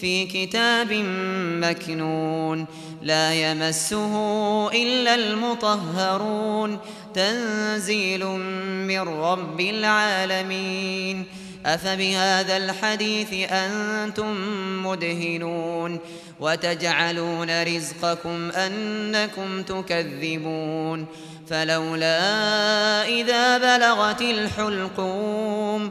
في كتاب مكنون لا يمسه إلا المطهرون تنزيل من رب العالمين أفبهذا الحديث أنتم مدهنون وتجعلون رزقكم أنكم تكذبون فلولا إذا بلغت الحلقوم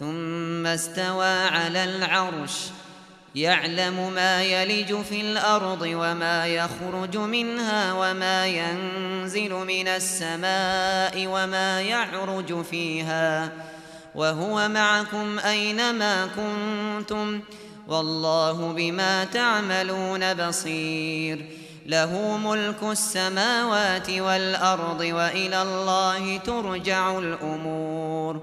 ثم استوى على العرش يعلم ما يلج في الأرض وما يخرج منها وما ينزل من السماء وما يعرج فيها وهو معكم أينما كنتم والله بما تعملون بصير له ملك السماوات والأرض وإلى الله ترجع الأمور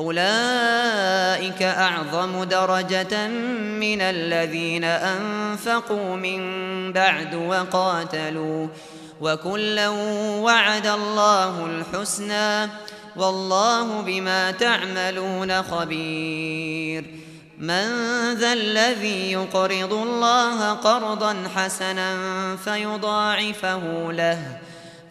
أولئك أعظم درجة من الذين أنفقوا من بعد وقاتلوا وكلا وعد الله الحسنى والله بما تعملون خبير من ذا الذي يقرض الله قرضا حسنا فيضاعفه له ۖ